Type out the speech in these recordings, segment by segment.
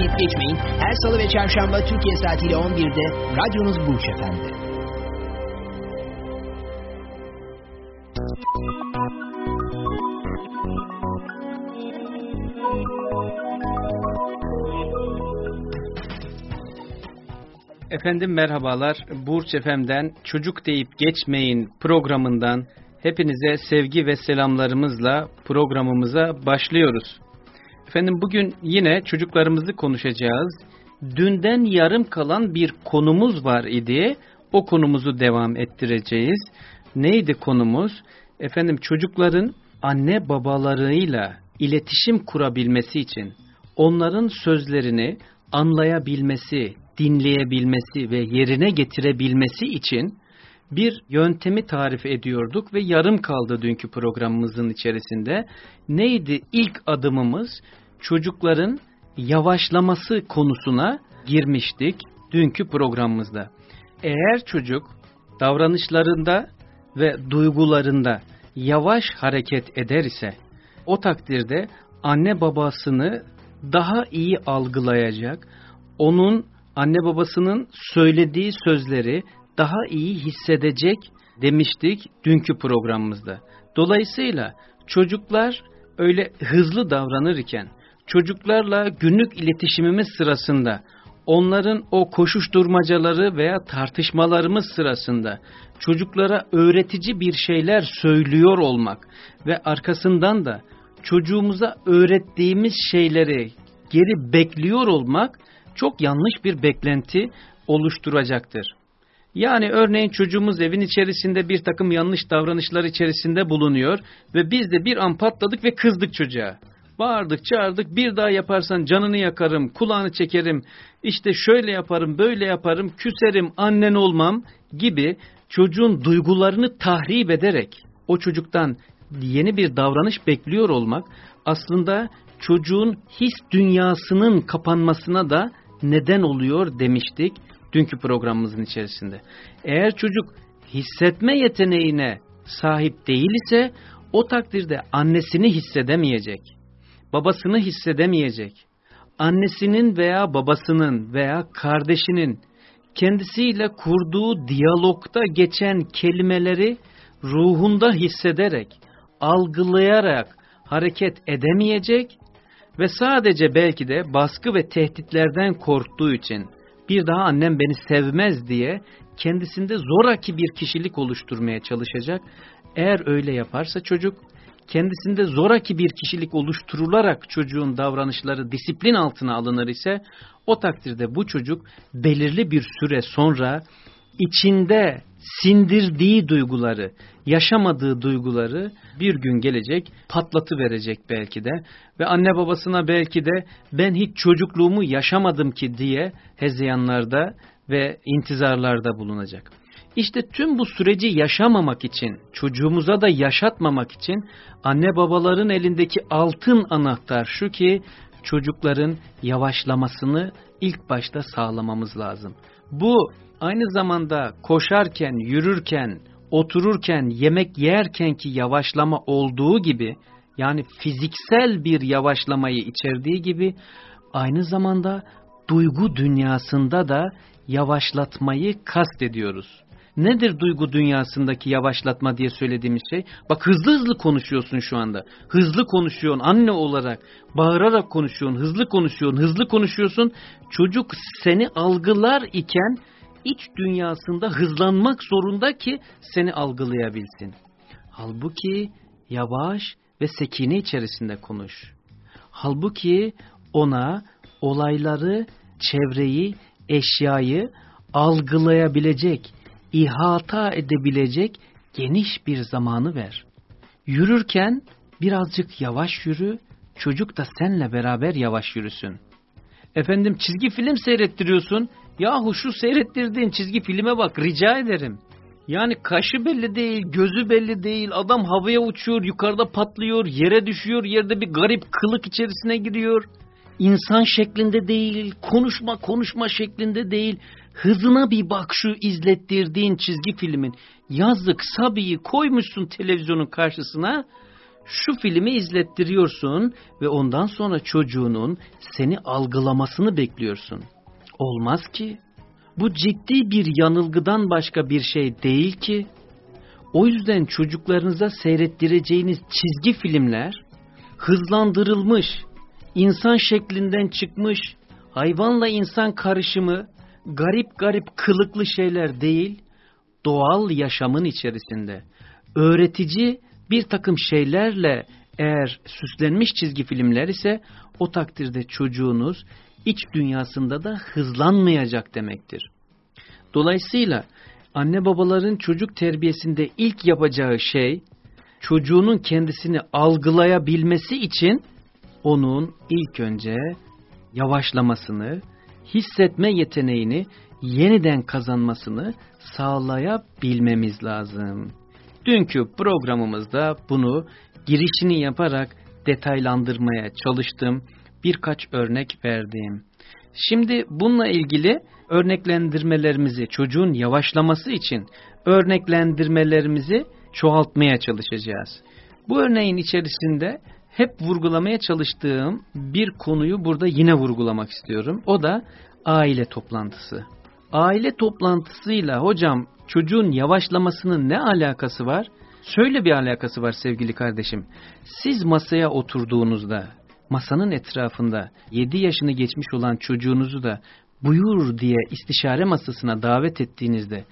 Deyip geçmeyin. Her salı ve çarşamba Türkiye saatiyle 11'de radyonuz Burç Efendi. Efendim merhabalar. Burç Efem'den Çocuk Deyip Geçmeyin programından hepinize sevgi ve selamlarımızla programımıza başlıyoruz. Efendim bugün yine çocuklarımızı konuşacağız. Dünden yarım kalan bir konumuz var idi. O konumuzu devam ettireceğiz. Neydi konumuz? Efendim çocukların anne babalarıyla iletişim kurabilmesi için onların sözlerini anlayabilmesi, dinleyebilmesi ve yerine getirebilmesi için bir yöntemi tarif ediyorduk ve yarım kaldı dünkü programımızın içerisinde. Neydi ilk adımımız? Çocukların yavaşlaması konusuna girmiştik dünkü programımızda. Eğer çocuk davranışlarında ve duygularında yavaş hareket eder ise o takdirde anne babasını daha iyi algılayacak, onun anne babasının söylediği sözleri daha iyi hissedecek demiştik dünkü programımızda. Dolayısıyla çocuklar öyle hızlı davranırken, çocuklarla günlük iletişimimiz sırasında, onların o koşuşturmacaları veya tartışmalarımız sırasında çocuklara öğretici bir şeyler söylüyor olmak ve arkasından da çocuğumuza öğrettiğimiz şeyleri geri bekliyor olmak çok yanlış bir beklenti oluşturacaktır. Yani örneğin çocuğumuz evin içerisinde bir takım yanlış davranışlar içerisinde bulunuyor ve biz de bir an patladık ve kızdık çocuğa. Bağırdık çağırdık bir daha yaparsan canını yakarım, kulağını çekerim, işte şöyle yaparım, böyle yaparım, küserim, annen olmam gibi çocuğun duygularını tahrip ederek o çocuktan yeni bir davranış bekliyor olmak aslında çocuğun his dünyasının kapanmasına da neden oluyor demiştik dünkü programımızın içerisinde. Eğer çocuk hissetme yeteneğine sahip değil ise o takdirde annesini hissedemeyecek, babasını hissedemeyecek, annesinin veya babasının veya kardeşinin kendisiyle kurduğu diyalogda geçen kelimeleri ruhunda hissederek, algılayarak hareket edemeyecek ve sadece belki de baskı ve tehditlerden korktuğu için bir daha annem beni sevmez diye kendisinde zoraki bir kişilik oluşturmaya çalışacak. Eğer öyle yaparsa çocuk kendisinde zoraki bir kişilik oluşturularak çocuğun davranışları disiplin altına alınır ise o takdirde bu çocuk belirli bir süre sonra içinde sindirdiği duyguları, yaşamadığı duyguları bir gün gelecek patlatı verecek belki de ve anne babasına belki de ben hiç çocukluğumu yaşamadım ki diye hezeyanlarda ve intizarlarda bulunacak. İşte tüm bu süreci yaşamamak için, çocuğumuza da yaşatmamak için anne babaların elindeki altın anahtar şu ki çocukların yavaşlamasını ilk başta sağlamamız lazım. Bu aynı zamanda koşarken, yürürken, otururken, yemek yerken ki yavaşlama olduğu gibi yani fiziksel bir yavaşlamayı içerdiği gibi aynı zamanda duygu dünyasında da yavaşlatmayı kastediyoruz. Nedir duygu dünyasındaki yavaşlatma diye söylediğimiz şey? Bak hızlı hızlı konuşuyorsun şu anda. Hızlı konuşuyorsun anne olarak. Bağırarak konuşuyorsun, hızlı konuşuyorsun, hızlı konuşuyorsun. Çocuk seni algılar iken iç dünyasında hızlanmak zorunda ki seni algılayabilsin. Halbuki yavaş ve sekine içerisinde konuş. Halbuki ona olayları, çevreyi, eşyayı algılayabilecek, ihata edebilecek geniş bir zamanı ver. Yürürken birazcık yavaş yürü, çocuk da senle beraber yavaş yürüsün. Efendim çizgi film seyrettiriyorsun. Yahu şu seyrettirdiğin çizgi filme bak rica ederim. Yani kaşı belli değil, gözü belli değil, adam havaya uçuyor, yukarıda patlıyor, yere düşüyor, yerde bir garip kılık içerisine giriyor. İnsan şeklinde değil, konuşma konuşma şeklinde değil. Hızına bir bak şu izlettirdiğin çizgi filmin. Yazık Sabi'yi koymuşsun televizyonun karşısına. Şu filmi izlettiriyorsun ve ondan sonra çocuğunun seni algılamasını bekliyorsun. Olmaz ki. Bu ciddi bir yanılgıdan başka bir şey değil ki. O yüzden çocuklarınıza seyrettireceğiniz çizgi filmler hızlandırılmış, insan şeklinden çıkmış, hayvanla insan karışımı, garip garip kılıklı şeyler değil, doğal yaşamın içerisinde öğretici bir takım şeylerle eğer süslenmiş çizgi filmler ise o takdirde çocuğunuz iç dünyasında da hızlanmayacak demektir. Dolayısıyla anne babaların çocuk terbiyesinde ilk yapacağı şey çocuğunun kendisini algılayabilmesi için onun ilk önce yavaşlamasını, hissetme yeteneğini yeniden kazanmasını sağlayabilmemiz lazım. Dünkü programımızda bunu girişini yaparak detaylandırmaya çalıştım. Birkaç örnek verdim. Şimdi bununla ilgili örneklendirmelerimizi çocuğun yavaşlaması için örneklendirmelerimizi çoğaltmaya çalışacağız. Bu örneğin içerisinde hep vurgulamaya çalıştığım bir konuyu burada yine vurgulamak istiyorum. O da aile toplantısı. Aile toplantısıyla hocam çocuğun yavaşlamasının ne alakası var? Şöyle bir alakası var sevgili kardeşim. Siz masaya oturduğunuzda, masanın etrafında 7 yaşını geçmiş olan çocuğunuzu da buyur diye istişare masasına davet ettiğinizde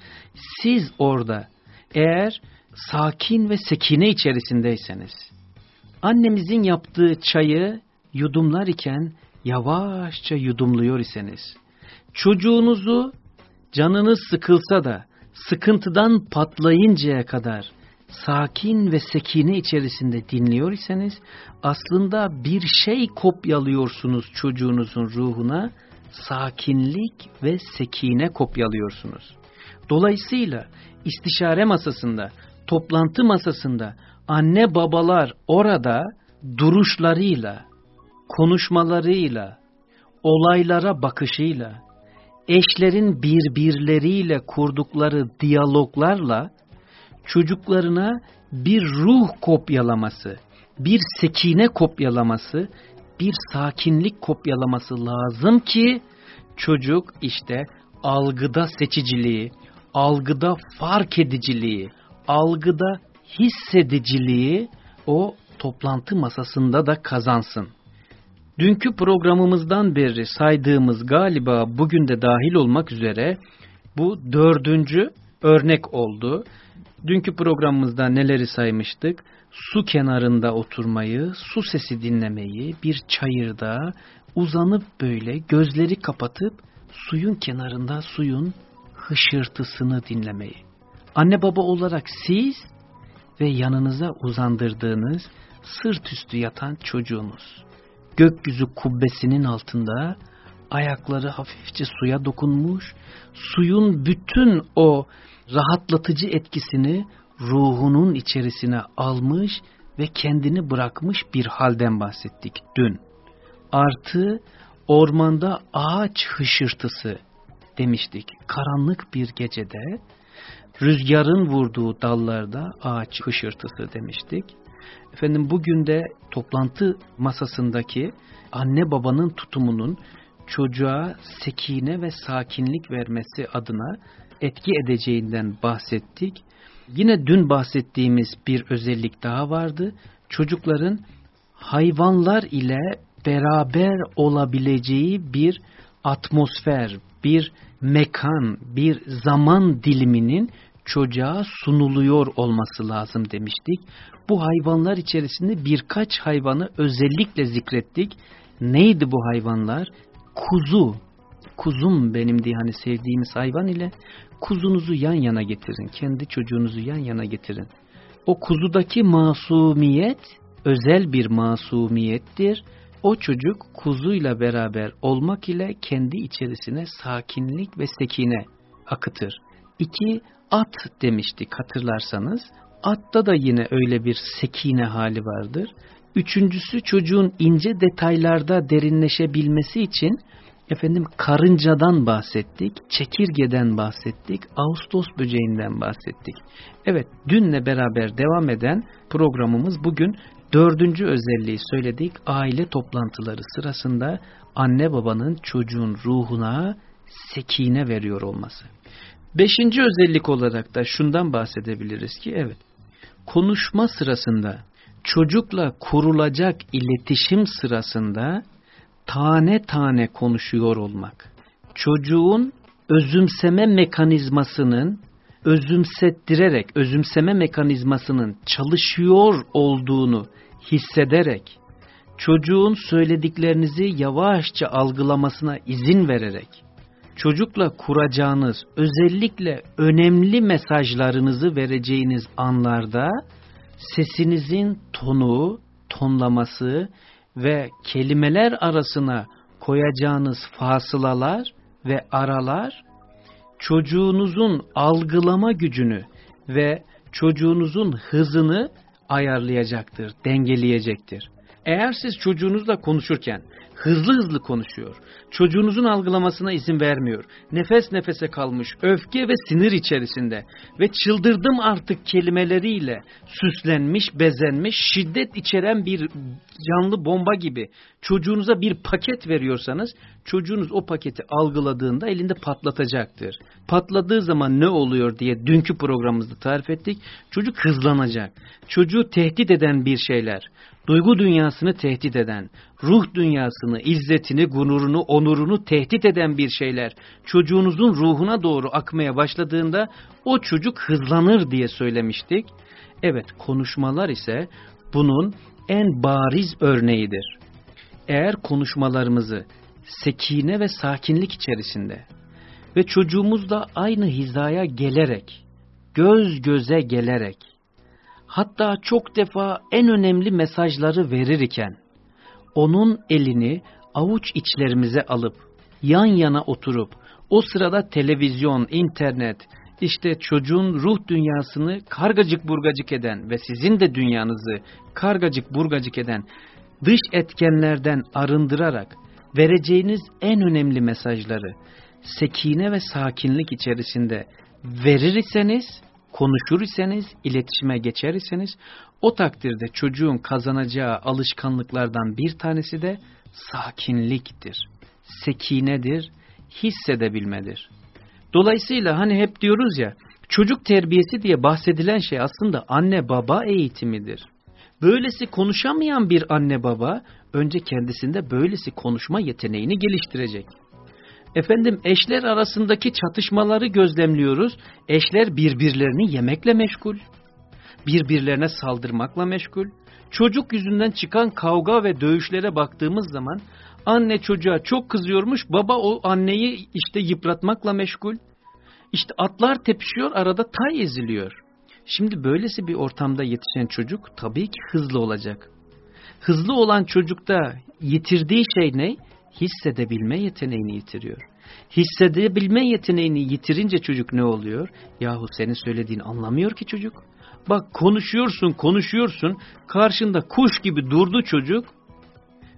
siz orada eğer sakin ve sekine içerisindeyseniz annemizin yaptığı çayı yudumlar iken yavaşça yudumluyor iseniz çocuğunuzu canınız sıkılsa da sıkıntıdan patlayıncaya kadar sakin ve sekine içerisinde dinliyor iseniz aslında bir şey kopyalıyorsunuz çocuğunuzun ruhuna sakinlik ve sekine kopyalıyorsunuz. Dolayısıyla istişare masasında, toplantı masasında anne babalar orada duruşlarıyla, konuşmalarıyla, olaylara bakışıyla, eşlerin birbirleriyle kurdukları diyaloglarla çocuklarına bir ruh kopyalaması, bir sekine kopyalaması, bir sakinlik kopyalaması lazım ki çocuk işte algıda seçiciliği, algıda fark ediciliği, algıda hissediciliği o toplantı masasında da kazansın. Dünkü programımızdan beri saydığımız galiba bugün de dahil olmak üzere bu dördüncü örnek oldu. Dünkü programımızda neleri saymıştık? Su kenarında oturmayı, su sesi dinlemeyi, bir çayırda uzanıp böyle gözleri kapatıp suyun kenarında suyun hışırtısını dinlemeyi. Anne baba olarak siz ve yanınıza uzandırdığınız sırt üstü yatan çocuğunuz. Gökyüzü kubbesinin altında ayakları hafifçe suya dokunmuş, suyun bütün o rahatlatıcı etkisini ruhunun içerisine almış ve kendini bırakmış bir halden bahsettik dün. Artı ormanda ağaç hışırtısı demiştik. Karanlık bir gecede rüzgarın vurduğu dallarda ağaç hışırtısı demiştik. Efendim bugün de toplantı masasındaki anne babanın tutumunun çocuğa sekine ve sakinlik vermesi adına etki edeceğinden bahsettik. Yine dün bahsettiğimiz bir özellik daha vardı. Çocukların hayvanlar ile beraber olabileceği bir atmosfer, bir mekan, bir zaman diliminin çocuğa sunuluyor olması lazım demiştik. Bu hayvanlar içerisinde birkaç hayvanı özellikle zikrettik. Neydi bu hayvanlar? Kuzu, kuzum benim diye hani sevdiğimiz hayvan ile kuzunuzu yan yana getirin. Kendi çocuğunuzu yan yana getirin. O kuzudaki masumiyet özel bir masumiyettir. o çocuk kuzuyla beraber olmak ile kendi içerisine sakinlik ve sekine akıtır. İki, at demiştik hatırlarsanız. Atta da yine öyle bir sekine hali vardır. Üçüncüsü çocuğun ince detaylarda derinleşebilmesi için efendim karıncadan bahsettik, çekirgeden bahsettik, Ağustos böceğinden bahsettik. Evet dünle beraber devam eden programımız bugün dördüncü özelliği söyledik. Aile toplantıları sırasında anne babanın çocuğun ruhuna sekine veriyor olması. Beşinci özellik olarak da şundan bahsedebiliriz ki evet konuşma sırasında çocukla kurulacak iletişim sırasında tane tane konuşuyor olmak. Çocuğun özümseme mekanizmasının özümsettirerek, özümseme mekanizmasının çalışıyor olduğunu hissederek, çocuğun söylediklerinizi yavaşça algılamasına izin vererek, çocukla kuracağınız özellikle önemli mesajlarınızı vereceğiniz anlarda sesinizin tonu, tonlaması ve kelimeler arasına koyacağınız fasılalar ve aralar çocuğunuzun algılama gücünü ve çocuğunuzun hızını ayarlayacaktır, dengeleyecektir. Eğer siz çocuğunuzla konuşurken hızlı hızlı konuşuyor, çocuğunuzun algılamasına izin vermiyor, nefes nefese kalmış, öfke ve sinir içerisinde ve çıldırdım artık kelimeleriyle süslenmiş, bezenmiş, şiddet içeren bir canlı bomba gibi çocuğunuza bir paket veriyorsanız, çocuğunuz o paketi algıladığında elinde patlatacaktır. Patladığı zaman ne oluyor diye dünkü programımızda tarif ettik. Çocuk hızlanacak. Çocuğu tehdit eden bir şeyler, duygu dünyasını tehdit eden, ruh dünyasını, izzetini, gururunu, onurunu tehdit eden bir şeyler çocuğunuzun ruhuna doğru akmaya başladığında o çocuk hızlanır diye söylemiştik. Evet konuşmalar ise bunun en bariz örneğidir. Eğer konuşmalarımızı sekine ve sakinlik içerisinde ve çocuğumuzla aynı hizaya gelerek, göz göze gelerek, hatta çok defa en önemli mesajları verirken, onun elini avuç içlerimize alıp, yan yana oturup, o sırada televizyon, internet, işte çocuğun ruh dünyasını kargacık burgacık eden ve sizin de dünyanızı kargacık burgacık eden dış etkenlerden arındırarak vereceğiniz en önemli mesajları sekine ve sakinlik içerisinde verir iseniz, konuşur iseniz, iletişime geçer iseniz o takdirde çocuğun kazanacağı alışkanlıklardan bir tanesi de sakinliktir, sekinedir, hissedebilmedir. Dolayısıyla hani hep diyoruz ya çocuk terbiyesi diye bahsedilen şey aslında anne baba eğitimidir. Böylesi konuşamayan bir anne baba önce kendisinde böylesi konuşma yeteneğini geliştirecek. Efendim eşler arasındaki çatışmaları gözlemliyoruz. Eşler birbirlerini yemekle meşgul. Birbirlerine saldırmakla meşgul. Çocuk yüzünden çıkan kavga ve dövüşlere baktığımız zaman anne çocuğa çok kızıyormuş. Baba o anneyi işte yıpratmakla meşgul. İşte atlar tepişiyor arada tay eziliyor. Şimdi böylesi bir ortamda yetişen çocuk tabii ki hızlı olacak. Hızlı olan çocukta yitirdiği şey ne? Hissedebilme yeteneğini yitiriyor. Hissedebilme yeteneğini yitirince çocuk ne oluyor? Yahu senin söylediğini anlamıyor ki çocuk. Bak konuşuyorsun konuşuyorsun karşında kuş gibi durdu çocuk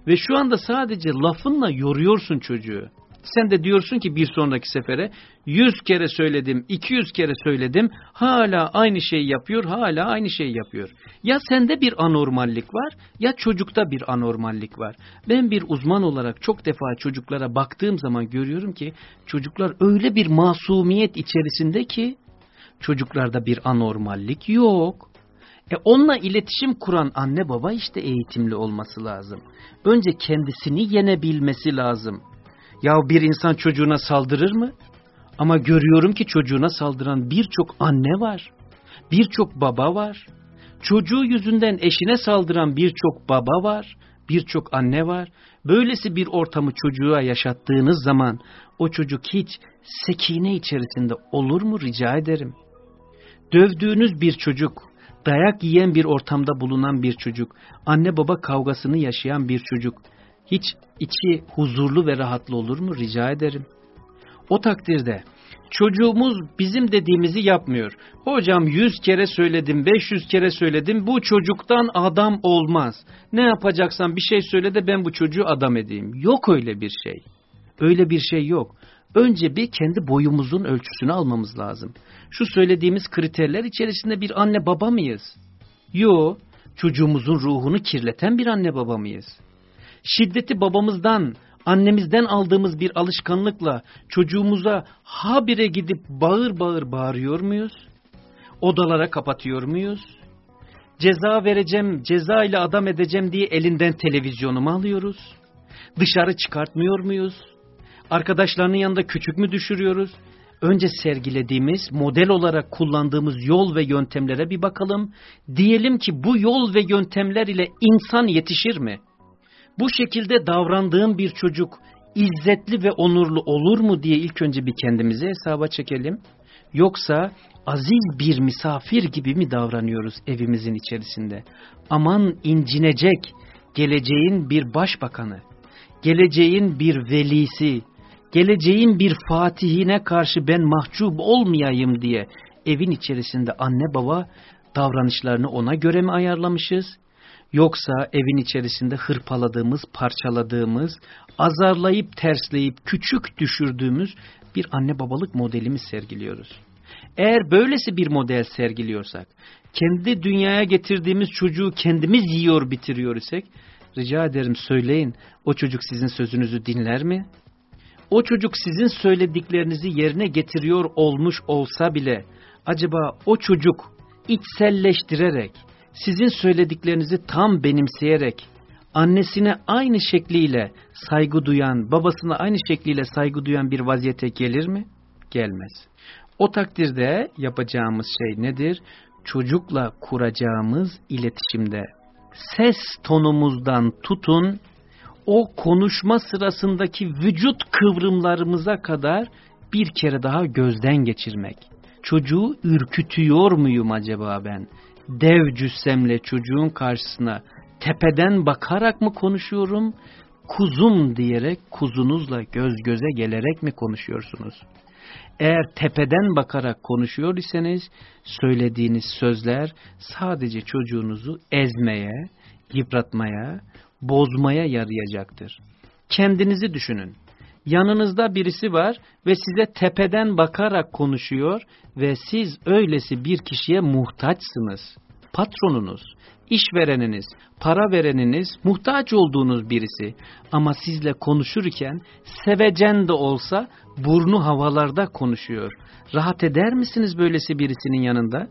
ve şu anda sadece lafınla yoruyorsun çocuğu. Sen de diyorsun ki bir sonraki sefere 100 kere söyledim, 200 kere söyledim, hala aynı şeyi yapıyor, hala aynı şeyi yapıyor. Ya sende bir anormallik var, ya çocukta bir anormallik var. Ben bir uzman olarak çok defa çocuklara baktığım zaman görüyorum ki çocuklar öyle bir masumiyet içerisinde ki çocuklarda bir anormallik yok. E onunla iletişim kuran anne baba işte eğitimli olması lazım. Önce kendisini yenebilmesi lazım. Ya bir insan çocuğuna saldırır mı? Ama görüyorum ki çocuğuna saldıran birçok anne var. Birçok baba var. Çocuğu yüzünden eşine saldıran birçok baba var. Birçok anne var. Böylesi bir ortamı çocuğa yaşattığınız zaman o çocuk hiç sekine içerisinde olur mu rica ederim. Dövdüğünüz bir çocuk, dayak yiyen bir ortamda bulunan bir çocuk, anne baba kavgasını yaşayan bir çocuk hiç içi huzurlu ve rahatlı olur mu rica ederim. O takdirde çocuğumuz bizim dediğimizi yapmıyor. Hocam yüz kere söyledim, 500 kere söyledim bu çocuktan adam olmaz. Ne yapacaksan bir şey söyle de ben bu çocuğu adam edeyim. Yok öyle bir şey. Öyle bir şey yok. Önce bir kendi boyumuzun ölçüsünü almamız lazım. Şu söylediğimiz kriterler içerisinde bir anne baba mıyız? Yo, çocuğumuzun ruhunu kirleten bir anne baba mıyız? Şiddeti babamızdan, annemizden aldığımız bir alışkanlıkla çocuğumuza habire gidip bağır bağır bağırıyor muyuz? Odalara kapatıyor muyuz? Ceza vereceğim, ceza ile adam edeceğim diye elinden televizyonumu alıyoruz? Dışarı çıkartmıyor muyuz? Arkadaşlarının yanında küçük mü düşürüyoruz? Önce sergilediğimiz, model olarak kullandığımız yol ve yöntemlere bir bakalım. Diyelim ki bu yol ve yöntemler ile insan yetişir mi? Bu şekilde davrandığım bir çocuk izzetli ve onurlu olur mu diye ilk önce bir kendimizi hesaba çekelim. Yoksa aziz bir misafir gibi mi davranıyoruz evimizin içerisinde? Aman incinecek geleceğin bir başbakanı, geleceğin bir velisi, geleceğin bir fatihine karşı ben mahcup olmayayım diye evin içerisinde anne baba davranışlarını ona göre mi ayarlamışız? Yoksa evin içerisinde hırpaladığımız, parçaladığımız, azarlayıp tersleyip küçük düşürdüğümüz bir anne babalık modelimi sergiliyoruz. Eğer böylesi bir model sergiliyorsak, kendi dünyaya getirdiğimiz çocuğu kendimiz yiyor bitiriyor isek, rica ederim söyleyin, o çocuk sizin sözünüzü dinler mi? O çocuk sizin söylediklerinizi yerine getiriyor olmuş olsa bile, acaba o çocuk içselleştirerek, sizin söylediklerinizi tam benimseyerek, annesine aynı şekliyle saygı duyan, babasına aynı şekliyle saygı duyan bir vaziyete gelir mi? Gelmez. O takdirde yapacağımız şey nedir? Çocukla kuracağımız iletişimde ses tonumuzdan tutun, o konuşma sırasındaki vücut kıvrımlarımıza kadar bir kere daha gözden geçirmek. Çocuğu ürkütüyor muyum acaba ben? Dev cüssemle çocuğun karşısına tepeden bakarak mı konuşuyorum? Kuzum diyerek kuzunuzla göz göze gelerek mi konuşuyorsunuz? Eğer tepeden bakarak konuşuyor iseniz söylediğiniz sözler sadece çocuğunuzu ezmeye, yıpratmaya, bozmaya yarayacaktır. Kendinizi düşünün. Yanınızda birisi var ve size tepeden bakarak konuşuyor ve siz öylesi bir kişiye muhtaçsınız. Patronunuz, işvereniniz, para vereniniz, muhtaç olduğunuz birisi ama sizle konuşurken sevecen de olsa burnu havalarda konuşuyor. Rahat eder misiniz böylesi birisinin yanında?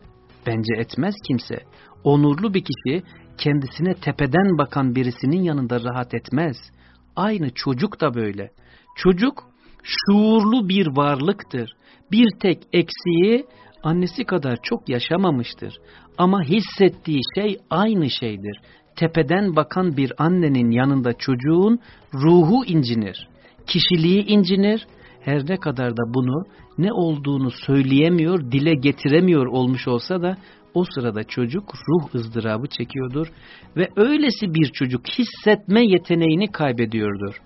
Bence etmez kimse. Onurlu bir kişi kendisine tepeden bakan birisinin yanında rahat etmez. Aynı çocuk da böyle. Çocuk şuurlu bir varlıktır. Bir tek eksiği annesi kadar çok yaşamamıştır. Ama hissettiği şey aynı şeydir. Tepeden bakan bir annenin yanında çocuğun ruhu incinir. Kişiliği incinir. Her ne kadar da bunu ne olduğunu söyleyemiyor, dile getiremiyor olmuş olsa da o sırada çocuk ruh ızdırabı çekiyordur ve öylesi bir çocuk hissetme yeteneğini kaybediyordur.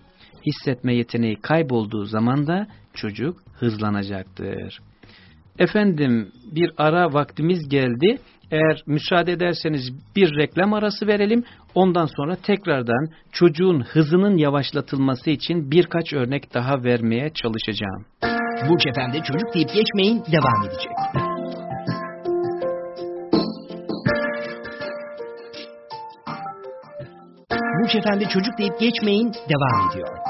Hissetme yeteneği kaybolduğu zaman da çocuk hızlanacaktır. Efendim bir ara vaktimiz geldi. Eğer müsaade ederseniz bir reklam arası verelim. Ondan sonra tekrardan çocuğun hızının yavaşlatılması için birkaç örnek daha vermeye çalışacağım. Bu Efendi çocuk deyip geçmeyin devam edecek. Burç Efendi çocuk deyip geçmeyin devam ediyor.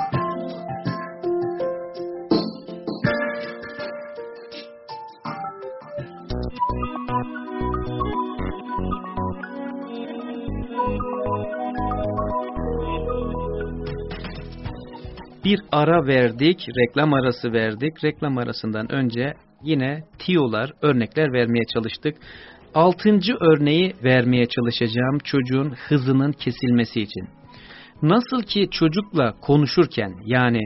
Ara verdik, reklam arası verdik. Reklam arasından önce yine tiyolar, örnekler vermeye çalıştık. Altıncı örneği vermeye çalışacağım çocuğun hızının kesilmesi için. Nasıl ki çocukla konuşurken yani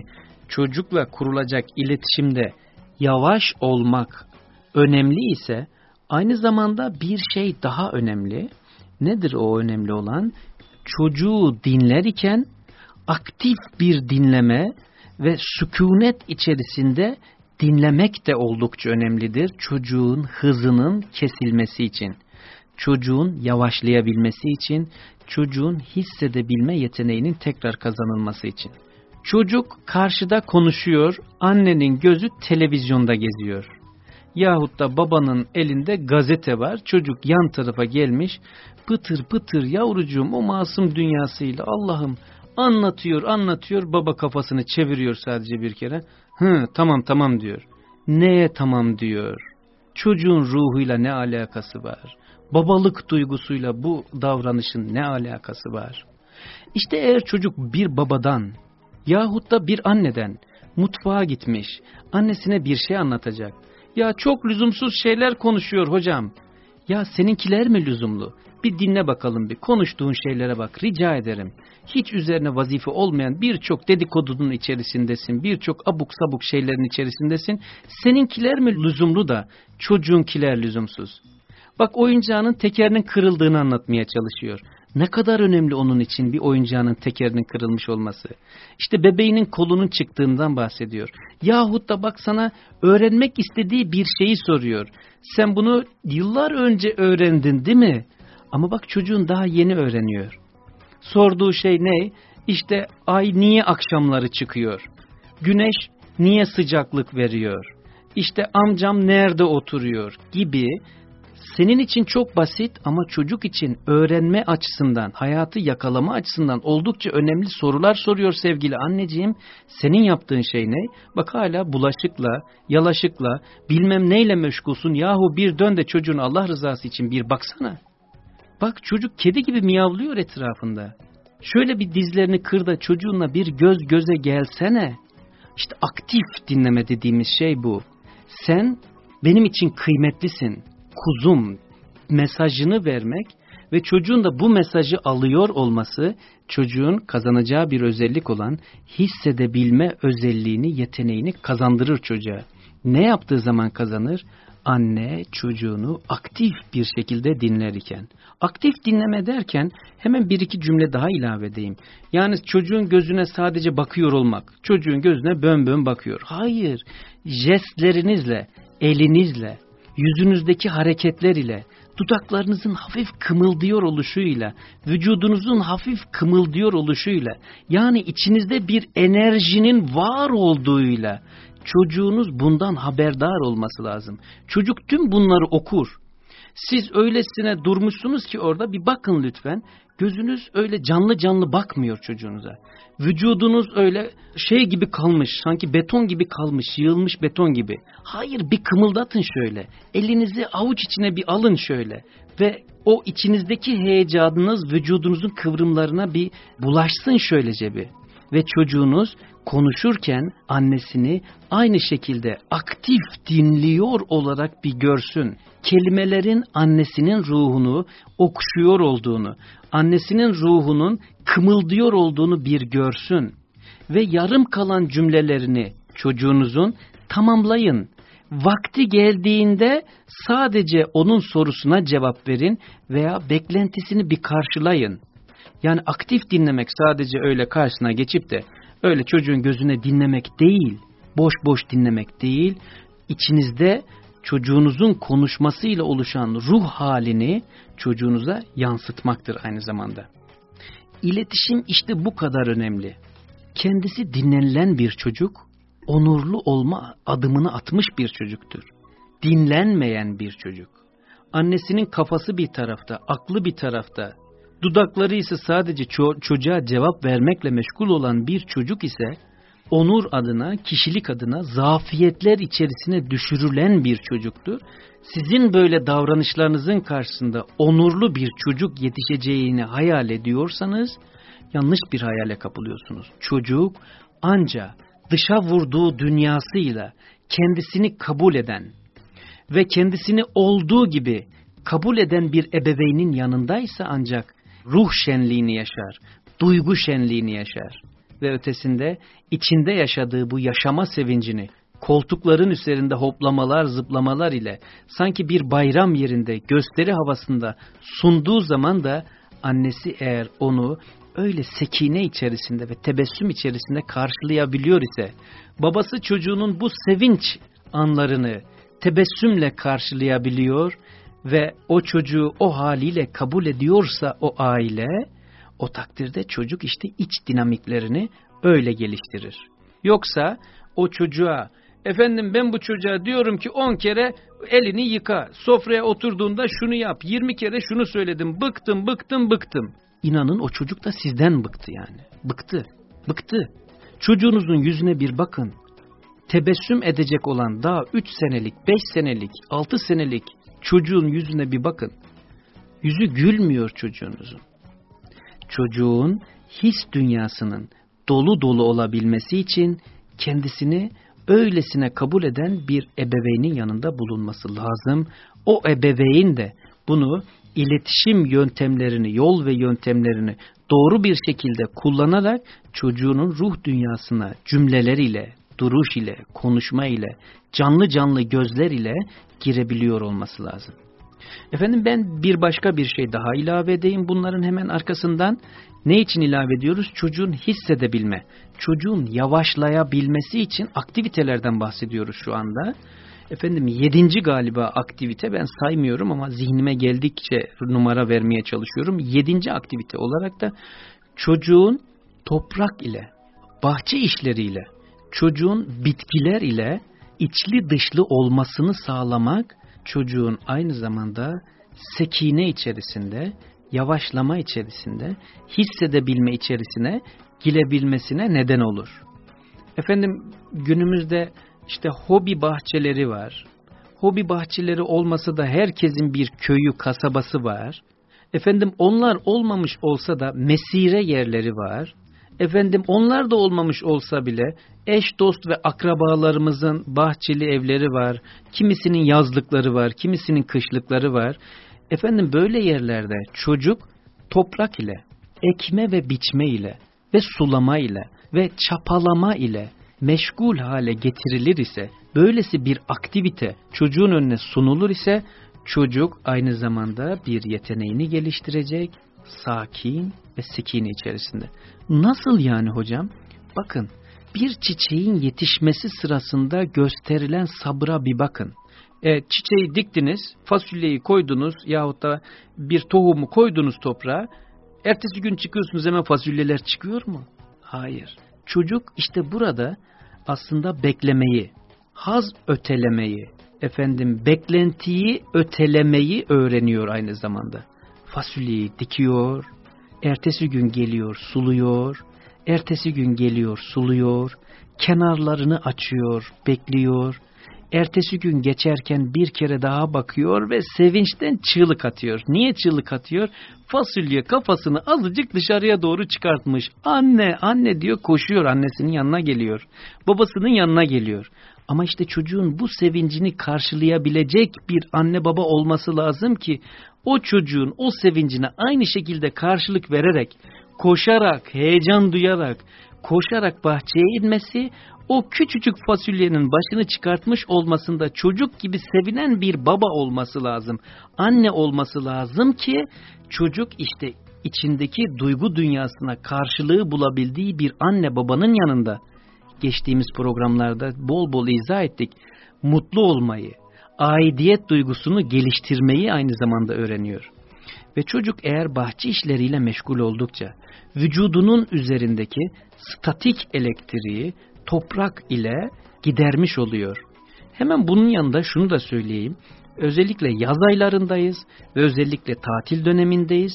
çocukla kurulacak iletişimde yavaş olmak önemli ise aynı zamanda bir şey daha önemli. Nedir o önemli olan? Çocuğu dinler iken aktif bir dinleme ve sükunet içerisinde dinlemek de oldukça önemlidir. Çocuğun hızının kesilmesi için, çocuğun yavaşlayabilmesi için, çocuğun hissedebilme yeteneğinin tekrar kazanılması için. Çocuk karşıda konuşuyor, annenin gözü televizyonda geziyor. Yahut da babanın elinde gazete var, çocuk yan tarafa gelmiş, pıtır pıtır yavrucuğum o masum dünyasıyla Allah'ım anlatıyor anlatıyor, baba kafasını çeviriyor sadece bir kere. Hı tamam tamam diyor. Neye tamam diyor? Çocuğun ruhuyla ne alakası var? Babalık duygusuyla bu davranışın ne alakası var? İşte eğer çocuk bir babadan yahut da bir anneden mutfağa gitmiş, annesine bir şey anlatacak. Ya çok lüzumsuz şeyler konuşuyor hocam. Ya seninkiler mi lüzumlu? Bir dinle bakalım bir konuştuğun şeylere bak rica ederim. Hiç üzerine vazife olmayan birçok dedikodunun içerisindesin. Birçok abuk sabuk şeylerin içerisindesin. Seninkiler mi lüzumlu da çocuğunkiler lüzumsuz? Bak oyuncağının tekerinin kırıldığını anlatmaya çalışıyor. Ne kadar önemli onun için bir oyuncağının tekerinin kırılmış olması. İşte bebeğinin kolunun çıktığından bahsediyor. Yahut da bak sana öğrenmek istediği bir şeyi soruyor. Sen bunu yıllar önce öğrendin değil mi? Ama bak çocuğun daha yeni öğreniyor. Sorduğu şey ne? İşte ay niye akşamları çıkıyor? Güneş niye sıcaklık veriyor? İşte amcam nerede oturuyor gibi senin için çok basit ama çocuk için öğrenme açısından, hayatı yakalama açısından oldukça önemli sorular soruyor sevgili anneciğim. Senin yaptığın şey ne? Bak hala bulaşıkla, yalaşıkla, bilmem neyle meşgulsun. Yahu bir dön de çocuğun Allah rızası için bir baksana. Bak çocuk kedi gibi miyavlıyor etrafında. Şöyle bir dizlerini kır da çocuğunla bir göz göze gelsene. İşte aktif dinleme dediğimiz şey bu. Sen benim için kıymetlisin kuzum mesajını vermek ve çocuğun da bu mesajı alıyor olması çocuğun kazanacağı bir özellik olan hissedebilme özelliğini, yeteneğini kazandırır çocuğa. Ne yaptığı zaman kazanır? Anne çocuğunu aktif bir şekilde dinlerken. Aktif dinleme derken hemen bir iki cümle daha ilave edeyim. Yani çocuğun gözüne sadece bakıyor olmak. Çocuğun gözüne bön bön bakıyor. Hayır, jestlerinizle, elinizle, yüzünüzdeki hareketler ile, dudaklarınızın hafif kımıldıyor oluşuyla, vücudunuzun hafif kımıldıyor oluşuyla, yani içinizde bir enerjinin var olduğuyla, çocuğunuz bundan haberdar olması lazım. Çocuk tüm bunları okur. Siz öylesine durmuşsunuz ki orada bir bakın lütfen. Gözünüz öyle canlı canlı bakmıyor çocuğunuza. Vücudunuz öyle şey gibi kalmış, sanki beton gibi kalmış, yığılmış beton gibi. Hayır bir kımıldatın şöyle. Elinizi avuç içine bir alın şöyle. Ve o içinizdeki heyecanınız vücudunuzun kıvrımlarına bir bulaşsın şöylece bir. Ve çocuğunuz konuşurken annesini aynı şekilde aktif dinliyor olarak bir görsün. Kelimelerin annesinin ruhunu okşuyor olduğunu, annesinin ruhunun kımıldıyor olduğunu bir görsün. Ve yarım kalan cümlelerini çocuğunuzun tamamlayın. Vakti geldiğinde sadece onun sorusuna cevap verin veya beklentisini bir karşılayın. Yani aktif dinlemek sadece öyle karşısına geçip de öyle çocuğun gözüne dinlemek değil, boş boş dinlemek değil, içinizde çocuğunuzun konuşmasıyla oluşan ruh halini çocuğunuza yansıtmaktır aynı zamanda. İletişim işte bu kadar önemli. Kendisi dinlenilen bir çocuk, onurlu olma adımını atmış bir çocuktur. Dinlenmeyen bir çocuk. Annesinin kafası bir tarafta, aklı bir tarafta, dudakları ise sadece ço çocuğa cevap vermekle meşgul olan bir çocuk ise onur adına, kişilik adına zafiyetler içerisine düşürülen bir çocuktur. Sizin böyle davranışlarınızın karşısında onurlu bir çocuk yetişeceğini hayal ediyorsanız yanlış bir hayale kapılıyorsunuz. Çocuk ancak dışa vurduğu dünyasıyla kendisini kabul eden ve kendisini olduğu gibi kabul eden bir ebeveynin yanındaysa ancak ruh şenliğini yaşar, duygu şenliğini yaşar ve ötesinde içinde yaşadığı bu yaşama sevincini koltukların üzerinde hoplamalar zıplamalar ile sanki bir bayram yerinde gösteri havasında sunduğu zaman da annesi eğer onu öyle sekine içerisinde ve tebessüm içerisinde karşılayabiliyor ise, babası çocuğunun bu sevinç anlarını tebessümle karşılayabiliyor ve o çocuğu o haliyle kabul ediyorsa o aile, o takdirde çocuk işte iç dinamiklerini öyle geliştirir. Yoksa o çocuğa efendim ben bu çocuğa diyorum ki 10 kere elini yıka, sofraya oturduğunda şunu yap, 20 kere şunu söyledim, bıktım, bıktım, bıktım. İnanın o çocuk da sizden bıktı yani. Bıktı, bıktı. Çocuğunuzun yüzüne bir bakın. Tebessüm edecek olan daha 3 senelik, 5 senelik, 6 senelik çocuğun yüzüne bir bakın. Yüzü gülmüyor çocuğunuzun. Çocuğun his dünyasının dolu dolu olabilmesi için kendisini öylesine kabul eden bir ebeveynin yanında bulunması lazım. O ebeveyn de bunu iletişim yöntemlerini, yol ve yöntemlerini doğru bir şekilde kullanarak çocuğunun ruh dünyasına cümleleriyle, duruş ile, konuşma ile, canlı canlı gözler ile girebiliyor olması lazım. Efendim ben bir başka bir şey daha ilave edeyim. Bunların hemen arkasından ne için ilave ediyoruz? Çocuğun hissedebilme, çocuğun yavaşlayabilmesi için aktivitelerden bahsediyoruz şu anda. Efendim yedinci galiba aktivite ben saymıyorum ama zihnime geldikçe numara vermeye çalışıyorum. Yedinci aktivite olarak da çocuğun toprak ile, bahçe işleriyle, çocuğun bitkiler ile içli dışlı olmasını sağlamak çocuğun aynı zamanda sekine içerisinde, yavaşlama içerisinde, hissedebilme içerisine girebilmesine neden olur. Efendim günümüzde işte hobi bahçeleri var. Hobi bahçeleri olmasa da herkesin bir köyü, kasabası var. Efendim onlar olmamış olsa da mesire yerleri var. Efendim onlar da olmamış olsa bile eş, dost ve akrabalarımızın bahçeli evleri var. Kimisinin yazlıkları var, kimisinin kışlıkları var. Efendim böyle yerlerde çocuk toprak ile, ekme ve biçme ile ve sulama ile ve çapalama ile meşgul hale getirilir ise, böylesi bir aktivite çocuğun önüne sunulur ise, çocuk aynı zamanda bir yeteneğini geliştirecek, sakin ve sekini içerisinde. Nasıl yani hocam? Bakın, bir çiçeğin yetişmesi sırasında gösterilen sabra bir bakın. E, çiçeği diktiniz, fasulyeyi koydunuz yahut da bir tohumu koydunuz toprağa, ertesi gün çıkıyorsunuz hemen fasulyeler çıkıyor mu? Hayır. Çocuk işte burada aslında beklemeyi, haz ötelemeyi, efendim beklentiyi ötelemeyi öğreniyor aynı zamanda. Fasulyeyi dikiyor, ertesi gün geliyor suluyor, ertesi gün geliyor suluyor, kenarlarını açıyor, bekliyor, ertesi gün geçerken bir kere daha bakıyor ve sevinçten çığlık atıyor. Niye çığlık atıyor? Fasulye kafasını azıcık dışarıya doğru çıkartmış. Anne, anne diyor koşuyor annesinin yanına geliyor. Babasının yanına geliyor. Ama işte çocuğun bu sevincini karşılayabilecek bir anne baba olması lazım ki o çocuğun o sevincine aynı şekilde karşılık vererek, koşarak, heyecan duyarak, koşarak bahçeye inmesi, o küçücük fasulyenin başını çıkartmış olmasında çocuk gibi sevinen bir baba olması lazım. Anne olması lazım ki çocuk işte içindeki duygu dünyasına karşılığı bulabildiği bir anne babanın yanında geçtiğimiz programlarda bol bol izah ettik. Mutlu olmayı, aidiyet duygusunu geliştirmeyi aynı zamanda öğreniyor. Ve çocuk eğer bahçe işleriyle meşgul oldukça vücudunun üzerindeki statik elektriği toprak ile gidermiş oluyor. Hemen bunun yanında şunu da söyleyeyim. Özellikle yaz aylarındayız ve özellikle tatil dönemindeyiz.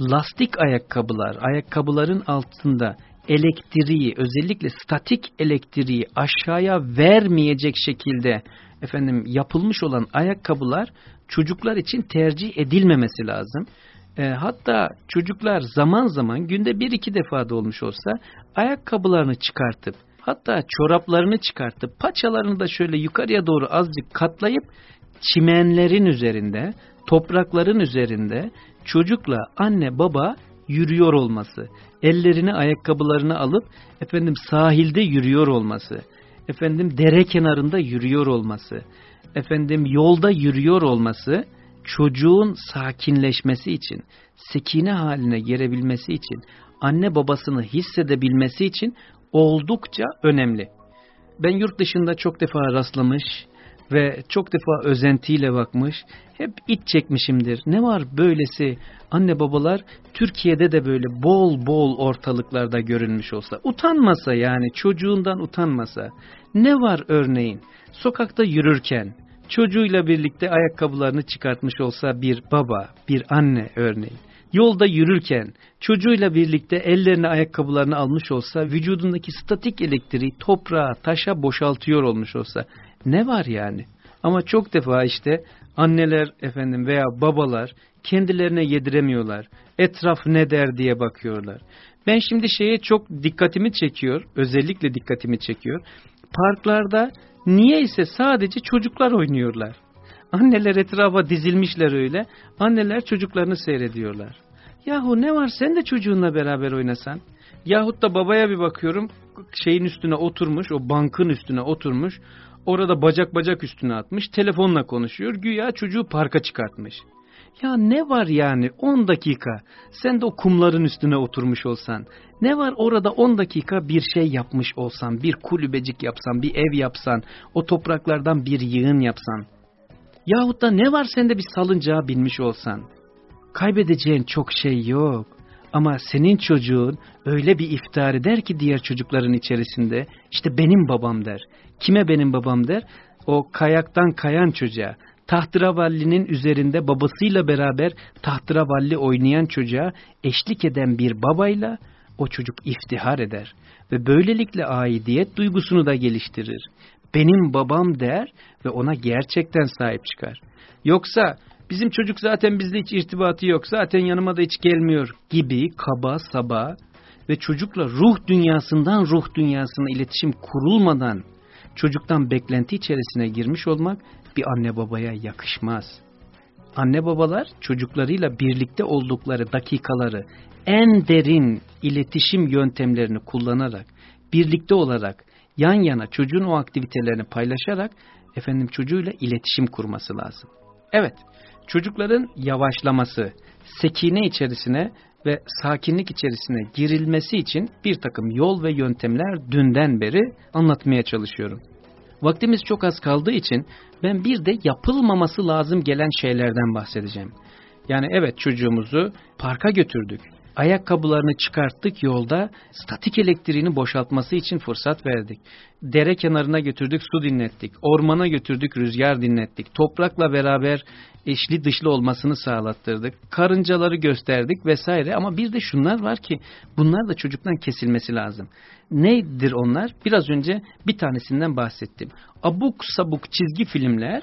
Lastik ayakkabılar, ayakkabıların altında elektriği, özellikle statik elektriği aşağıya vermeyecek şekilde efendim yapılmış olan ayakkabılar çocuklar için tercih edilmemesi lazım. E, hatta çocuklar zaman zaman günde bir iki defa da olmuş olsa ayakkabılarını çıkartıp hatta çoraplarını çıkartıp paçalarını da şöyle yukarıya doğru azıcık katlayıp çimenlerin üzerinde, toprakların üzerinde çocukla anne baba yürüyor olması, ellerini ayakkabılarını alıp efendim sahilde yürüyor olması, efendim dere kenarında yürüyor olması, efendim yolda yürüyor olması çocuğun sakinleşmesi için, sekine haline gelebilmesi için, anne babasını hissedebilmesi için oldukça önemli. Ben yurt dışında çok defa rastlamış ve çok defa özentiyle bakmış, hep iç çekmişimdir. Ne var böylesi anne babalar Türkiye'de de böyle bol bol ortalıklarda görünmüş olsa, utanmasa yani çocuğundan utanmasa, ne var örneğin sokakta yürürken çocuğuyla birlikte ayakkabılarını çıkartmış olsa bir baba, bir anne örneğin. Yolda yürürken çocuğuyla birlikte ellerine ayakkabılarını almış olsa, vücudundaki statik elektriği toprağa, taşa boşaltıyor olmuş olsa ne var yani? Ama çok defa işte anneler efendim veya babalar kendilerine yediremiyorlar. Etraf ne der diye bakıyorlar. Ben şimdi şeye çok dikkatimi çekiyor, özellikle dikkatimi çekiyor. Parklarda niye ise sadece çocuklar oynuyorlar. Anneler etrafa dizilmişler öyle. Anneler çocuklarını seyrediyorlar. Yahu ne var sen de çocuğunla beraber oynasan. Yahut da babaya bir bakıyorum şeyin üstüne oturmuş o bankın üstüne oturmuş. Orada bacak bacak üstüne atmış telefonla konuşuyor. Güya çocuğu parka çıkartmış. Ya ne var yani 10 dakika sen de o kumların üstüne oturmuş olsan. Ne var orada 10 dakika bir şey yapmış olsan, bir kulübecik yapsan, bir ev yapsan, o topraklardan bir yığın yapsan. Yahut da ne var sende bir salıncağa binmiş olsan. Kaybedeceğin çok şey yok. Ama senin çocuğun öyle bir iftar eder ki diğer çocukların içerisinde işte benim babam der. Kime benim babam der? O kayaktan kayan çocuğa. Tahtıravalli'nin üzerinde babasıyla beraber tahtıravalli oynayan çocuğa eşlik eden bir babayla o çocuk iftihar eder. Ve böylelikle aidiyet duygusunu da geliştirir. Benim babam der ve ona gerçekten sahip çıkar. Yoksa bizim çocuk zaten bizde hiç irtibatı yok, zaten yanıma da hiç gelmiyor gibi kaba saba ve çocukla ruh dünyasından ruh dünyasına iletişim kurulmadan çocuktan beklenti içerisine girmiş olmak bir anne babaya yakışmaz. Anne babalar çocuklarıyla birlikte oldukları dakikaları en derin iletişim yöntemlerini kullanarak, birlikte olarak, yan yana çocuğun o aktivitelerini paylaşarak efendim çocuğuyla iletişim kurması lazım. Evet, çocukların yavaşlaması, sekine içerisine ve sakinlik içerisine girilmesi için bir takım yol ve yöntemler dünden beri anlatmaya çalışıyorum. Vaktimiz çok az kaldığı için ben bir de yapılmaması lazım gelen şeylerden bahsedeceğim. Yani evet çocuğumuzu parka götürdük. Ayakkabılarını çıkarttık yolda statik elektriğini boşaltması için fırsat verdik. Dere kenarına götürdük su dinlettik. Ormana götürdük rüzgar dinlettik. Toprakla beraber eşli dışlı olmasını sağlattırdık. Karıncaları gösterdik vesaire ama bir de şunlar var ki bunlar da çocuktan kesilmesi lazım. Nedir onlar? Biraz önce bir tanesinden bahsettim. Abuk sabuk çizgi filmler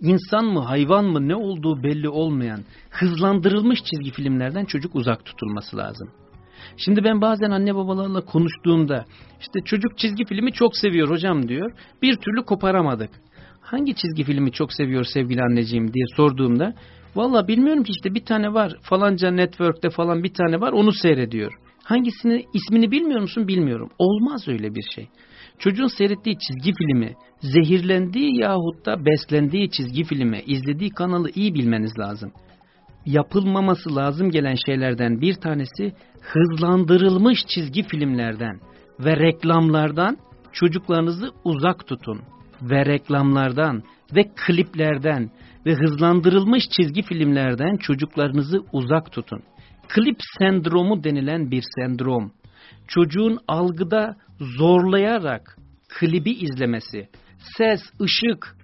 insan mı hayvan mı ne olduğu belli olmayan hızlandırılmış çizgi filmlerden çocuk uzak tutulması lazım. Şimdi ben bazen anne babalarla konuştuğumda işte çocuk çizgi filmi çok seviyor hocam diyor. Bir türlü koparamadık. Hangi çizgi filmi çok seviyor sevgili anneciğim diye sorduğumda valla bilmiyorum ki işte bir tane var falanca network'te falan bir tane var onu seyrediyor. Hangisini ismini bilmiyor musun bilmiyorum. Olmaz öyle bir şey. Çocuğun seyrettiği çizgi filmi, zehirlendiği yahut da beslendiği çizgi filmi, izlediği kanalı iyi bilmeniz lazım. Yapılmaması lazım gelen şeylerden bir tanesi hızlandırılmış çizgi filmlerden ve reklamlardan çocuklarınızı uzak tutun. Ve reklamlardan ve kliplerden ve hızlandırılmış çizgi filmlerden çocuklarınızı uzak tutun. Klip sendromu denilen bir sendrom. Çocuğun algıda zorlayarak klibi izlemesi, ses, ışık,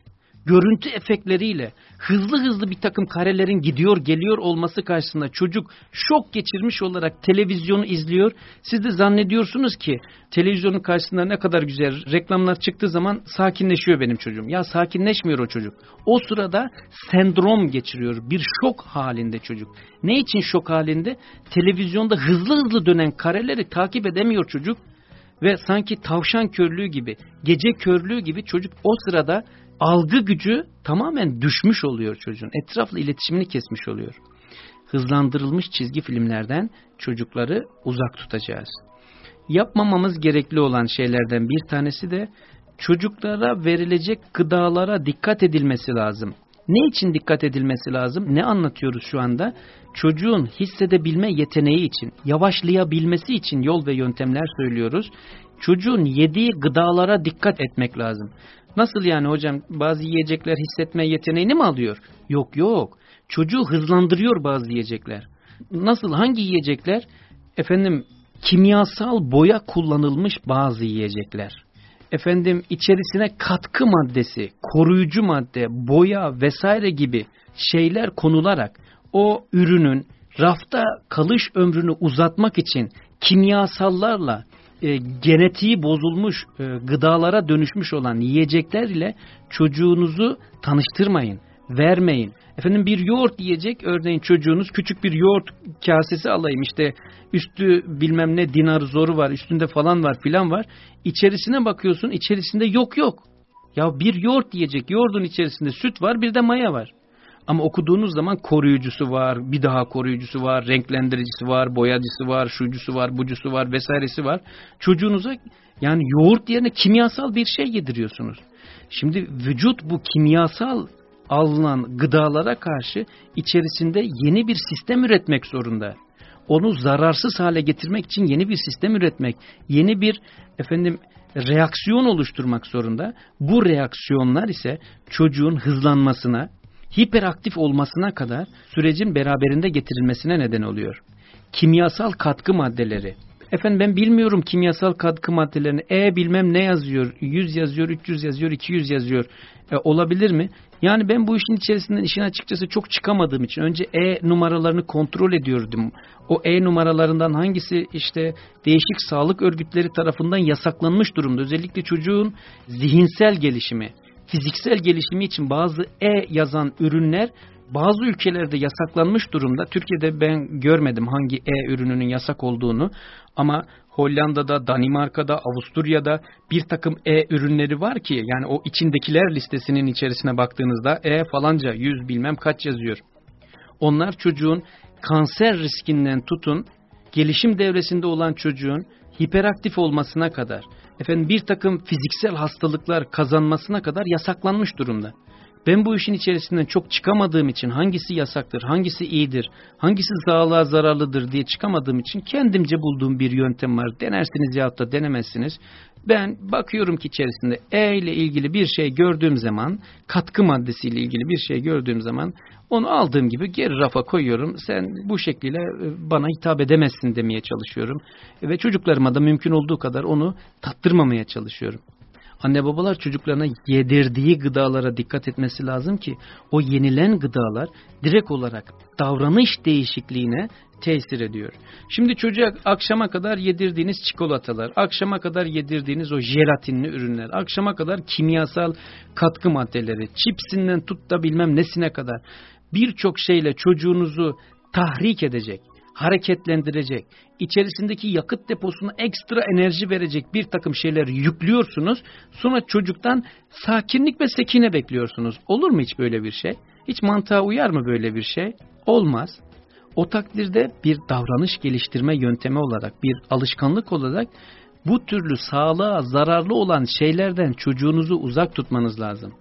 görüntü efektleriyle hızlı hızlı bir takım karelerin gidiyor geliyor olması karşısında çocuk şok geçirmiş olarak televizyonu izliyor. Siz de zannediyorsunuz ki televizyonun karşısında ne kadar güzel reklamlar çıktığı zaman sakinleşiyor benim çocuğum. Ya sakinleşmiyor o çocuk. O sırada sendrom geçiriyor. Bir şok halinde çocuk. Ne için şok halinde? Televizyonda hızlı hızlı dönen kareleri takip edemiyor çocuk. Ve sanki tavşan körlüğü gibi, gece körlüğü gibi çocuk o sırada algı gücü tamamen düşmüş oluyor çocuğun. Etrafla iletişimini kesmiş oluyor. Hızlandırılmış çizgi filmlerden çocukları uzak tutacağız. Yapmamamız gerekli olan şeylerden bir tanesi de çocuklara verilecek gıdalara dikkat edilmesi lazım. Ne için dikkat edilmesi lazım? Ne anlatıyoruz şu anda? Çocuğun hissedebilme yeteneği için, yavaşlayabilmesi için yol ve yöntemler söylüyoruz. Çocuğun yediği gıdalara dikkat etmek lazım. Nasıl yani hocam bazı yiyecekler hissetme yeteneğini mi alıyor? Yok yok. Çocuğu hızlandırıyor bazı yiyecekler. Nasıl hangi yiyecekler? Efendim kimyasal boya kullanılmış bazı yiyecekler efendim içerisine katkı maddesi, koruyucu madde, boya vesaire gibi şeyler konularak o ürünün rafta kalış ömrünü uzatmak için kimyasallarla e, genetiği bozulmuş e, gıdalara dönüşmüş olan yiyecekler ile çocuğunuzu tanıştırmayın, vermeyin. Efendim bir yoğurt yiyecek örneğin çocuğunuz küçük bir yoğurt kasesi alayım işte üstü bilmem ne dinar zoru var üstünde falan var filan var. İçerisine bakıyorsun içerisinde yok yok. Ya bir yoğurt yiyecek yoğurdun içerisinde süt var bir de maya var. Ama okuduğunuz zaman koruyucusu var, bir daha koruyucusu var, renklendiricisi var, boyacısı var, şucusu var, bucusu var vesairesi var. Çocuğunuza yani yoğurt yerine kimyasal bir şey yediriyorsunuz. Şimdi vücut bu kimyasal alınan gıdalara karşı içerisinde yeni bir sistem üretmek zorunda. Onu zararsız hale getirmek için yeni bir sistem üretmek, yeni bir efendim reaksiyon oluşturmak zorunda. Bu reaksiyonlar ise çocuğun hızlanmasına, hiperaktif olmasına kadar sürecin beraberinde getirilmesine neden oluyor. Kimyasal katkı maddeleri. Efendim ben bilmiyorum kimyasal katkı maddelerini. E bilmem ne yazıyor. 100 yazıyor, 300 yazıyor, 200 yazıyor. E, olabilir mi? Yani ben bu işin içerisinden işin açıkçası çok çıkamadığım için önce E numaralarını kontrol ediyordum. O E numaralarından hangisi işte değişik sağlık örgütleri tarafından yasaklanmış durumda. Özellikle çocuğun zihinsel gelişimi, fiziksel gelişimi için bazı E yazan ürünler bazı ülkelerde yasaklanmış durumda. Türkiye'de ben görmedim hangi E ürününün yasak olduğunu ama Hollanda'da, Danimarka'da, Avusturya'da bir takım E ürünleri var ki yani o içindekiler listesinin içerisine baktığınızda E falanca yüz bilmem kaç yazıyor. Onlar çocuğun kanser riskinden tutun gelişim devresinde olan çocuğun hiperaktif olmasına kadar efendim bir takım fiziksel hastalıklar kazanmasına kadar yasaklanmış durumda. Ben bu işin içerisinden çok çıkamadığım için hangisi yasaktır, hangisi iyidir, hangisi sağlığa zararlıdır diye çıkamadığım için kendimce bulduğum bir yöntem var. Denersiniz yahut da denemezsiniz. Ben bakıyorum ki içerisinde E ile ilgili bir şey gördüğüm zaman, katkı maddesiyle ilgili bir şey gördüğüm zaman onu aldığım gibi geri rafa koyuyorum. Sen bu şekilde e, bana hitap edemezsin demeye çalışıyorum. Ve çocuklarıma da mümkün olduğu kadar onu tattırmamaya çalışıyorum. Anne babalar çocuklarına yedirdiği gıdalara dikkat etmesi lazım ki o yenilen gıdalar direkt olarak davranış değişikliğine tesir ediyor. Şimdi çocuğa akşama kadar yedirdiğiniz çikolatalar, akşama kadar yedirdiğiniz o jelatinli ürünler, akşama kadar kimyasal katkı maddeleri, çipsinden tut da bilmem nesine kadar birçok şeyle çocuğunuzu tahrik edecek, hareketlendirecek, içerisindeki yakıt deposuna ekstra enerji verecek bir takım şeyler yüklüyorsunuz. Sonra çocuktan sakinlik ve sekine bekliyorsunuz. Olur mu hiç böyle bir şey? Hiç mantığa uyar mı böyle bir şey? Olmaz. O takdirde bir davranış geliştirme yöntemi olarak, bir alışkanlık olarak bu türlü sağlığa zararlı olan şeylerden çocuğunuzu uzak tutmanız lazım.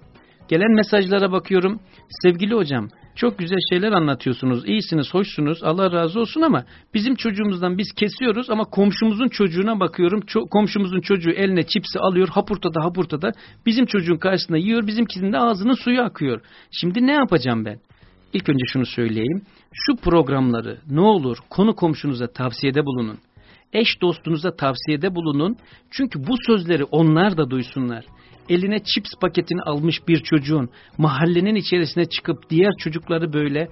Gelen mesajlara bakıyorum. Sevgili hocam, çok güzel şeyler anlatıyorsunuz. İyisiniz, hoşsunuz. Allah razı olsun ama bizim çocuğumuzdan biz kesiyoruz ama komşumuzun çocuğuna bakıyorum. Ço komşumuzun çocuğu eline çipsi alıyor. Hapurtada hapurtada bizim çocuğun karşısında yiyor. Bizimkinin de ağzının suyu akıyor. Şimdi ne yapacağım ben? İlk önce şunu söyleyeyim. Şu programları ne olur konu komşunuza tavsiyede bulunun. Eş dostunuza tavsiyede bulunun. Çünkü bu sözleri onlar da duysunlar eline chips paketini almış bir çocuğun mahallenin içerisine çıkıp diğer çocukları böyle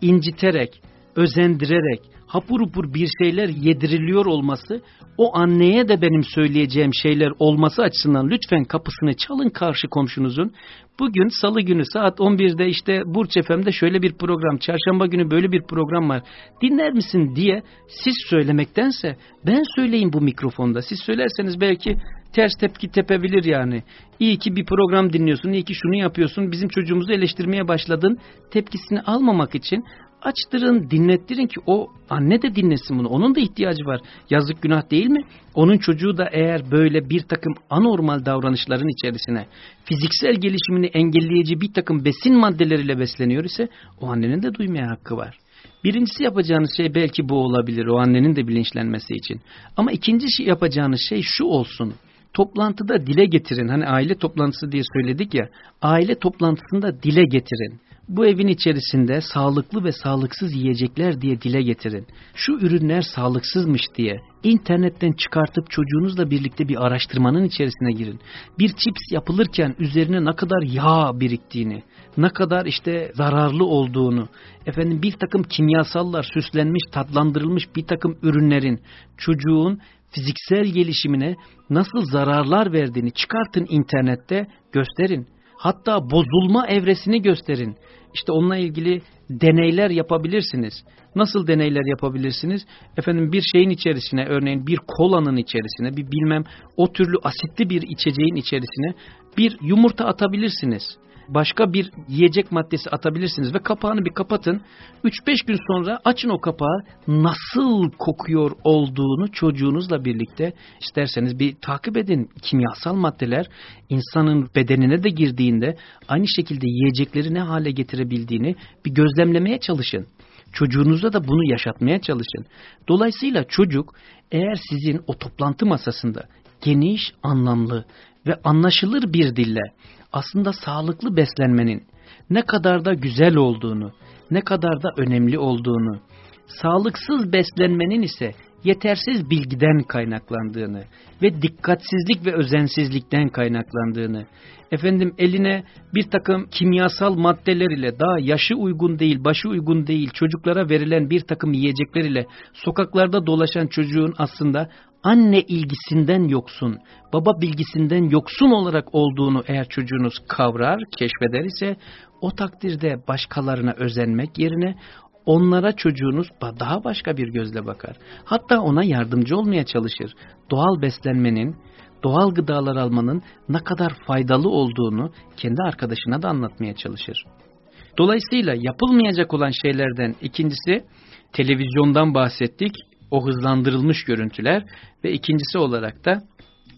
inciterek, özendirerek, hapur hapur bir şeyler yediriliyor olması, o anneye de benim söyleyeceğim şeyler olması açısından lütfen kapısını çalın karşı komşunuzun. Bugün salı günü saat 11'de işte Burç FM'de şöyle bir program, çarşamba günü böyle bir program var. Dinler misin diye siz söylemektense ben söyleyeyim bu mikrofonda. Siz söylerseniz belki ters tepki tepebilir yani. İyi ki bir program dinliyorsun, iyi ki şunu yapıyorsun, bizim çocuğumuzu eleştirmeye başladın tepkisini almamak için Açtırın, dinlettirin ki o anne de dinlesin bunu. Onun da ihtiyacı var. Yazık günah değil mi? Onun çocuğu da eğer böyle bir takım anormal davranışların içerisine fiziksel gelişimini engelleyici bir takım besin maddeleriyle besleniyor ise o annenin de duymaya hakkı var. Birincisi yapacağınız şey belki bu olabilir o annenin de bilinçlenmesi için. Ama ikinci şey yapacağınız şey şu olsun. Toplantıda dile getirin. Hani aile toplantısı diye söyledik ya. Aile toplantısında dile getirin bu evin içerisinde sağlıklı ve sağlıksız yiyecekler diye dile getirin. Şu ürünler sağlıksızmış diye internetten çıkartıp çocuğunuzla birlikte bir araştırmanın içerisine girin. Bir çips yapılırken üzerine ne kadar yağ biriktiğini, ne kadar işte zararlı olduğunu, efendim bir takım kimyasallar süslenmiş, tatlandırılmış bir takım ürünlerin çocuğun fiziksel gelişimine nasıl zararlar verdiğini çıkartın internette gösterin. Hatta bozulma evresini gösterin. İşte onunla ilgili deneyler yapabilirsiniz. Nasıl deneyler yapabilirsiniz? Efendim bir şeyin içerisine örneğin bir kolanın içerisine bir bilmem o türlü asitli bir içeceğin içerisine bir yumurta atabilirsiniz başka bir yiyecek maddesi atabilirsiniz ve kapağını bir kapatın. 3-5 gün sonra açın o kapağı nasıl kokuyor olduğunu çocuğunuzla birlikte isterseniz bir takip edin. Kimyasal maddeler insanın bedenine de girdiğinde aynı şekilde yiyecekleri ne hale getirebildiğini bir gözlemlemeye çalışın. Çocuğunuza da bunu yaşatmaya çalışın. Dolayısıyla çocuk eğer sizin o toplantı masasında geniş, anlamlı ve anlaşılır bir dille aslında sağlıklı beslenmenin ne kadar da güzel olduğunu, ne kadar da önemli olduğunu, sağlıksız beslenmenin ise yetersiz bilgiden kaynaklandığını ve dikkatsizlik ve özensizlikten kaynaklandığını, efendim eline bir takım kimyasal maddeler ile daha yaşı uygun değil, başı uygun değil çocuklara verilen bir takım yiyecekler ile sokaklarda dolaşan çocuğun aslında anne ilgisinden yoksun, baba bilgisinden yoksun olarak olduğunu eğer çocuğunuz kavrar, keşfeder ise o takdirde başkalarına özenmek yerine onlara çocuğunuz daha başka bir gözle bakar. Hatta ona yardımcı olmaya çalışır. Doğal beslenmenin, doğal gıdalar almanın ne kadar faydalı olduğunu kendi arkadaşına da anlatmaya çalışır. Dolayısıyla yapılmayacak olan şeylerden ikincisi televizyondan bahsettik o hızlandırılmış görüntüler ve ikincisi olarak da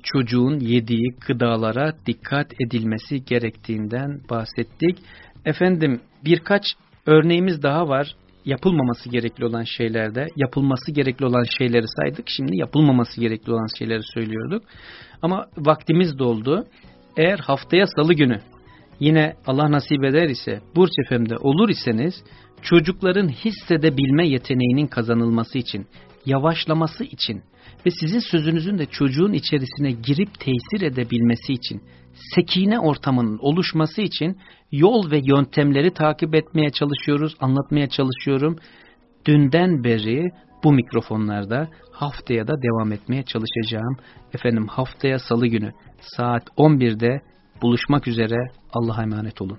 çocuğun yediği gıdalara dikkat edilmesi gerektiğinden bahsettik. Efendim birkaç örneğimiz daha var yapılmaması gerekli olan şeylerde yapılması gerekli olan şeyleri saydık. Şimdi yapılmaması gerekli olan şeyleri söylüyorduk. Ama vaktimiz doldu. Eğer haftaya salı günü yine Allah nasip eder ise Burç FM'de olur iseniz çocukların hissedebilme yeteneğinin kazanılması için yavaşlaması için ve sizin sözünüzün de çocuğun içerisine girip tesir edebilmesi için, sekine ortamının oluşması için yol ve yöntemleri takip etmeye çalışıyoruz, anlatmaya çalışıyorum. Dünden beri bu mikrofonlarda haftaya da devam etmeye çalışacağım. Efendim haftaya salı günü saat 11'de buluşmak üzere Allah'a emanet olun